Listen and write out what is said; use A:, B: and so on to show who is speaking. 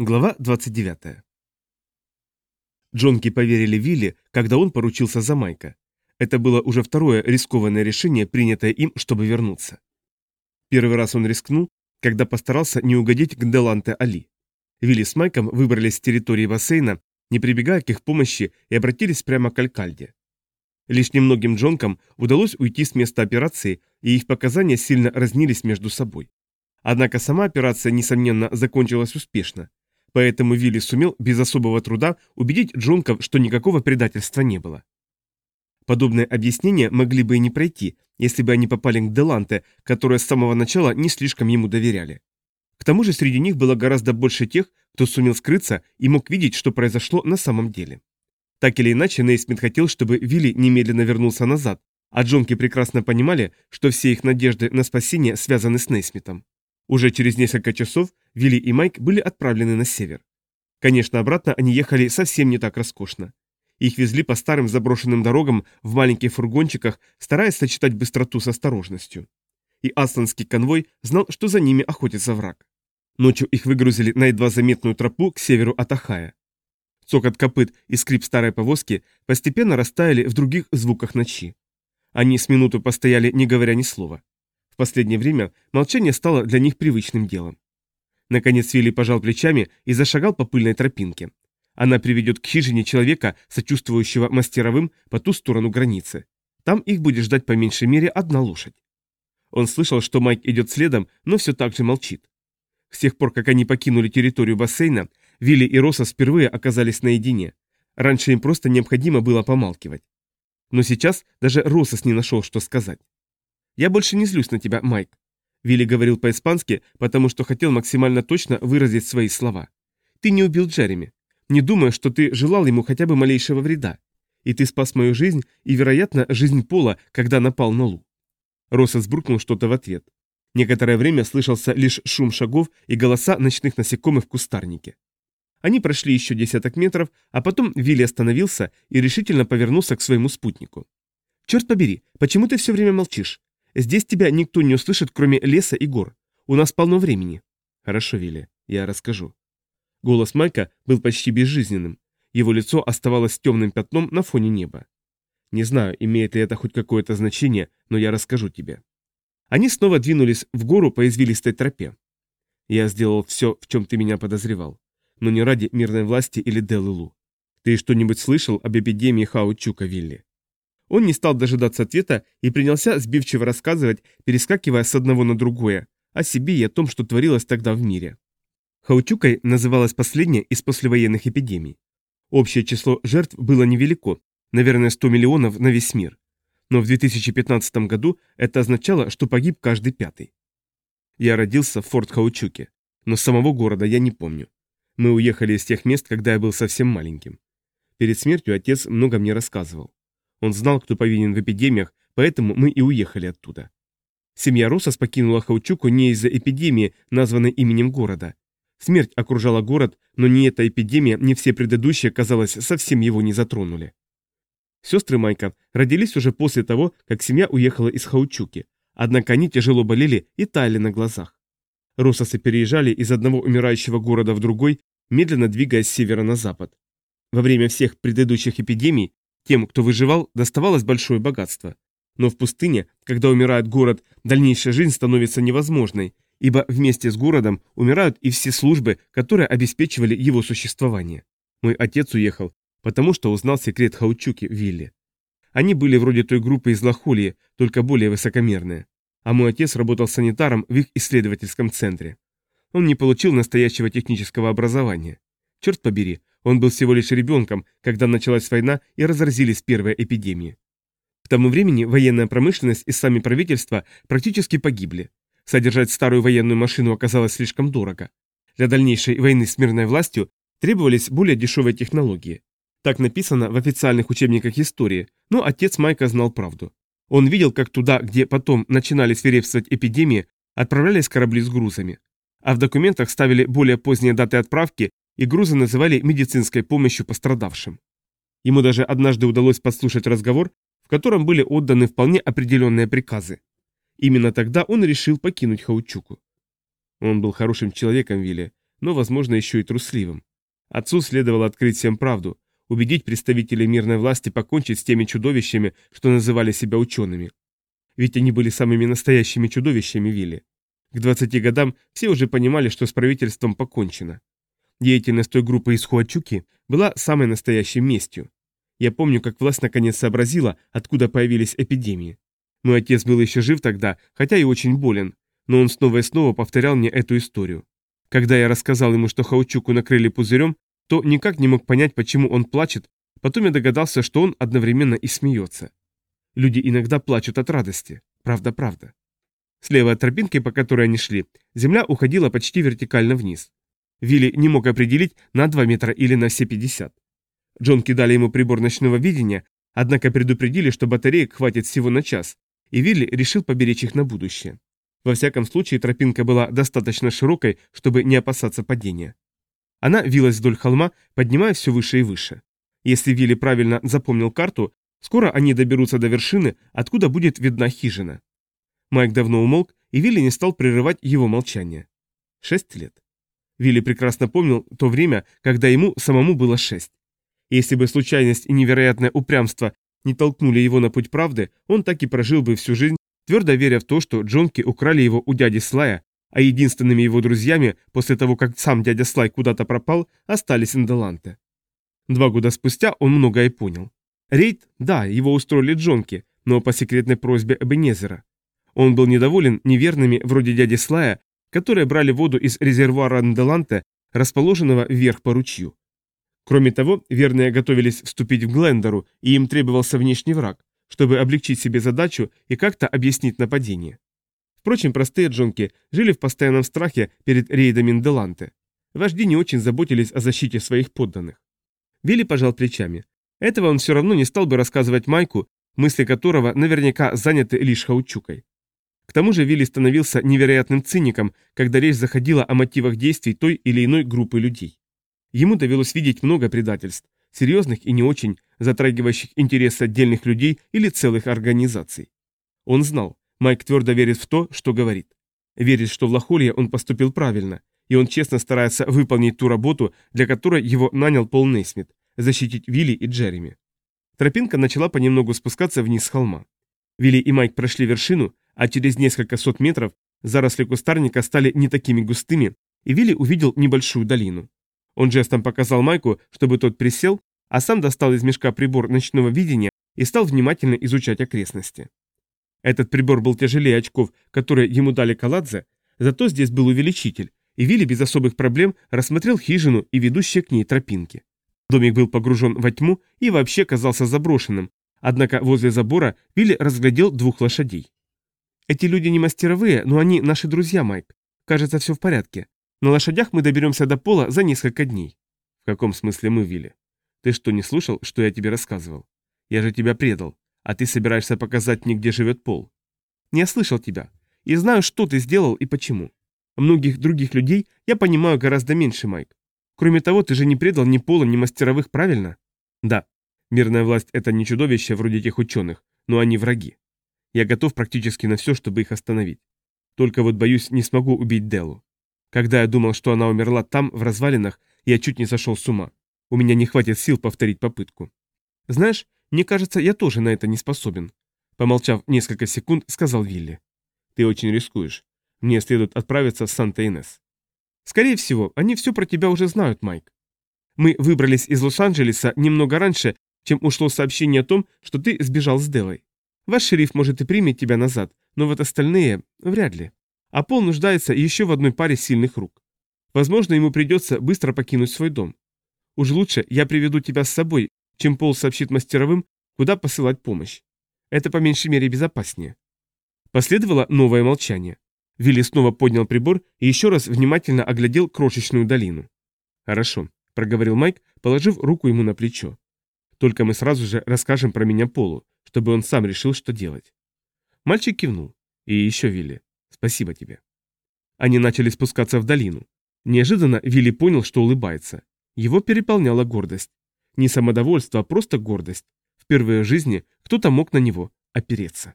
A: Глава 29. Джонки поверили Вилли, когда он поручился за Майка. Это было уже второе рискованное решение, принятое им, чтобы вернуться. Первый раз он рискнул, когда постарался не угодить к Деланте Али. Вилли с Майком выбрались с территории бассейна, не прибегая к их помощи, и обратились прямо к Алькальде. Лишь немногим Джонкам удалось уйти с места операции, и их показания сильно разнились между собой. Однако сама операция, несомненно, закончилась успешно. Поэтому Вилли сумел без особого труда убедить Джонков, что никакого предательства не было. Подобные объяснения могли бы и не пройти, если бы они попали к Деланте, которые с самого начала не слишком ему доверяли. К тому же среди них было гораздо больше тех, кто сумел скрыться и мог видеть, что произошло на самом деле. Так или иначе, Нейсмит хотел, чтобы Вилли немедленно вернулся назад, а Джонки прекрасно понимали, что все их надежды на спасение связаны с Нейсмитом. Уже через несколько часов Вилли и Майк были отправлены на север. Конечно, обратно они ехали совсем не так роскошно. Их везли по старым заброшенным дорогам в маленьких фургончиках, стараясь сочетать быстроту с осторожностью. И асланский конвой знал, что за ними охотится враг. Ночью их выгрузили на едва заметную тропу к северу от Ахая. Цокот копыт и скрип старой повозки постепенно растаяли в других звуках ночи. Они с минуту постояли, не говоря ни слова последнее время молчание стало для них привычным делом. Наконец Вилли пожал плечами и зашагал по пыльной тропинке. Она приведет к хижине человека, сочувствующего мастеровым по ту сторону границы. Там их будет ждать по меньшей мере одна лошадь. Он слышал, что Майк идет следом, но все так же молчит. С тех пор, как они покинули территорию бассейна, Вилли и Росса впервые оказались наедине. Раньше им просто необходимо было помалкивать. Но сейчас даже Россос не нашел, что сказать. «Я больше не злюсь на тебя, Майк». Вилли говорил по-испански, потому что хотел максимально точно выразить свои слова. «Ты не убил Джереми. Не думаю, что ты желал ему хотя бы малейшего вреда. И ты спас мою жизнь и, вероятно, жизнь Пола, когда напал на Лу». Росса сбрукнул что-то в ответ. Некоторое время слышался лишь шум шагов и голоса ночных насекомых в кустарнике. Они прошли еще десяток метров, а потом Вилли остановился и решительно повернулся к своему спутнику. «Черт побери, почему ты все время молчишь? Здесь тебя никто не услышит, кроме леса и гор. У нас полно времени. Хорошо, Вилли, я расскажу. Голос Майка был почти безжизненным. Его лицо оставалось темным пятном на фоне неба. Не знаю, имеет ли это хоть какое-то значение, но я расскажу тебе. Они снова двинулись в гору по извилистой тропе. Я сделал все, в чем ты меня подозревал. Но не ради мирной власти или Делылу. Ты что-нибудь слышал об эпидемии Хаучука, Вилли? Он не стал дожидаться ответа и принялся сбивчиво рассказывать, перескакивая с одного на другое, о себе и о том, что творилось тогда в мире. Хаучукой называлась последняя из послевоенных эпидемий. Общее число жертв было невелико, наверное 100 миллионов на весь мир. Но в 2015 году это означало, что погиб каждый пятый. Я родился в Форт Хаучуке, но самого города я не помню. Мы уехали из тех мест, когда я был совсем маленьким. Перед смертью отец много мне рассказывал. Он знал, кто повинен в эпидемиях, поэтому мы и уехали оттуда. Семья Росос покинула Хаучуку не из-за эпидемии, названной именем города. Смерть окружала город, но ни эта эпидемия, ни все предыдущие, казалось, совсем его не затронули. Сестры Майка родились уже после того, как семья уехала из Хаучуки, однако они тяжело болели и таяли на глазах. Рососы переезжали из одного умирающего города в другой, медленно двигаясь с севера на запад. Во время всех предыдущих эпидемий тем, кто выживал, доставалось большое богатство. Но в пустыне, когда умирает город, дальнейшая жизнь становится невозможной, ибо вместе с городом умирают и все службы, которые обеспечивали его существование. Мой отец уехал, потому что узнал секрет Хаучуки в Вилле. Они были вроде той группы из Лохольи, только более высокомерные. А мой отец работал санитаром в их исследовательском центре. Он не получил настоящего технического образования. Черт побери, он был всего лишь ребенком, когда началась война и разразились первые эпидемии. К тому времени военная промышленность и сами правительства практически погибли. Содержать старую военную машину оказалось слишком дорого. Для дальнейшей войны с мирной властью требовались более дешевые технологии. Так написано в официальных учебниках истории, но отец Майка знал правду. Он видел, как туда, где потом начинали свирепствовать эпидемии, отправлялись корабли с грузами. А в документах ставили более поздние даты отправки и грузы называли медицинской помощью пострадавшим. Ему даже однажды удалось подслушать разговор, в котором были отданы вполне определенные приказы. Именно тогда он решил покинуть Хаучуку. Он был хорошим человеком, Вилли, но, возможно, еще и трусливым. Отцу следовало открыть всем правду, убедить представителей мирной власти покончить с теми чудовищами, что называли себя учеными. Ведь они были самыми настоящими чудовищами Вилли. К 20 годам все уже понимали, что с правительством покончено. Деятельность той группы из Хуачуки была самой настоящей местью. Я помню, как власть наконец сообразила, откуда появились эпидемии. Мой отец был еще жив тогда, хотя и очень болен, но он снова и снова повторял мне эту историю. Когда я рассказал ему, что Хаучуку накрыли пузырем, то никак не мог понять, почему он плачет, потом я догадался, что он одновременно и смеется. Люди иногда плачут от радости. Правда-правда. Слева от тропинки, по которой они шли, земля уходила почти вертикально вниз. Вилли не мог определить, на 2 метра или на все 50. Джон кидали ему прибор ночного видения, однако предупредили, что батареек хватит всего на час, и Вилли решил поберечь их на будущее. Во всяком случае, тропинка была достаточно широкой, чтобы не опасаться падения. Она вилась вдоль холма, поднимая все выше и выше. Если Вилли правильно запомнил карту, скоро они доберутся до вершины, откуда будет видна хижина. Майк давно умолк, и Вилли не стал прерывать его молчание. Шесть лет. Вилли прекрасно помнил то время, когда ему самому было шесть. Если бы случайность и невероятное упрямство не толкнули его на путь правды, он так и прожил бы всю жизнь, твердо веря в то, что Джонки украли его у дяди Слая, а единственными его друзьями, после того, как сам дядя Слай куда-то пропал, остались Индоланте. Два года спустя он многое понял. Рейд, да, его устроили Джонки, но по секретной просьбе Эбенезера. Он был недоволен неверными, вроде дяди Слая, которые брали воду из резервуара Индоланте, расположенного вверх по ручью. Кроме того, верные готовились вступить в Глендеру, и им требовался внешний враг, чтобы облегчить себе задачу и как-то объяснить нападение. Впрочем, простые джонки жили в постоянном страхе перед рейдами Нделанте. Вожди не очень заботились о защите своих подданных. Вилли пожал плечами. Этого он все равно не стал бы рассказывать Майку, мысли которого наверняка заняты лишь хаучукой. К тому же Вилли становился невероятным циником, когда речь заходила о мотивах действий той или иной группы людей. Ему довелось видеть много предательств, серьезных и не очень, затрагивающих интересы отдельных людей или целых организаций. Он знал, Майк твердо верит в то, что говорит. Верит, что в Лохолье он поступил правильно, и он честно старается выполнить ту работу, для которой его нанял Пол Нейсмит – защитить Вилли и Джереми. Тропинка начала понемногу спускаться вниз с холма. Вилли и Майк прошли вершину, а через несколько сот метров заросли кустарника стали не такими густыми, и Вилли увидел небольшую долину. Он жестом показал Майку, чтобы тот присел, а сам достал из мешка прибор ночного видения и стал внимательно изучать окрестности. Этот прибор был тяжелее очков, которые ему дали Каладзе, зато здесь был увеличитель, и Вилли без особых проблем рассмотрел хижину и ведущие к ней тропинки. Домик был погружен во тьму и вообще казался заброшенным, однако возле забора Вилли разглядел двух лошадей. «Эти люди не мастеровые, но они наши друзья, Майк. Кажется, все в порядке. На лошадях мы доберемся до пола за несколько дней. В каком смысле мы, Вилли? Ты что, не слушал, что я тебе рассказывал? Я же тебя предал, а ты собираешься показать мне, где живет пол. Не слышал тебя. И знаю, что ты сделал и почему. Многих других людей я понимаю гораздо меньше, Майк. Кроме того, ты же не предал ни пола, ни мастеровых, правильно? Да. Мирная власть – это не чудовище вроде тех ученых, но они враги. Я готов практически на все, чтобы их остановить. Только вот боюсь, не смогу убить Делу. Когда я думал, что она умерла там, в развалинах, я чуть не сошел с ума. У меня не хватит сил повторить попытку. Знаешь, мне кажется, я тоже на это не способен. Помолчав несколько секунд, сказал Вилли. Ты очень рискуешь. Мне следует отправиться в Санта-Инес. Скорее всего, они все про тебя уже знают, Майк. Мы выбрались из Лос-Анджелеса немного раньше, чем ушло сообщение о том, что ты сбежал с Делой. Ваш шериф может и примет тебя назад, но вот остальные вряд ли. А Пол нуждается еще в одной паре сильных рук. Возможно, ему придется быстро покинуть свой дом. Уж лучше я приведу тебя с собой, чем Пол сообщит мастеровым, куда посылать помощь. Это по меньшей мере безопаснее. Последовало новое молчание. Вилли снова поднял прибор и еще раз внимательно оглядел крошечную долину. «Хорошо», — проговорил Майк, положив руку ему на плечо. «Только мы сразу же расскажем про меня Полу, чтобы он сам решил, что делать». Мальчик кивнул. «И еще, Вилли, Спасибо тебе. Они начали спускаться в долину. Неожиданно Вилли понял, что улыбается. Его переполняла гордость. Не самодовольство, а просто гордость. Впервые в жизни кто-то мог на него опереться.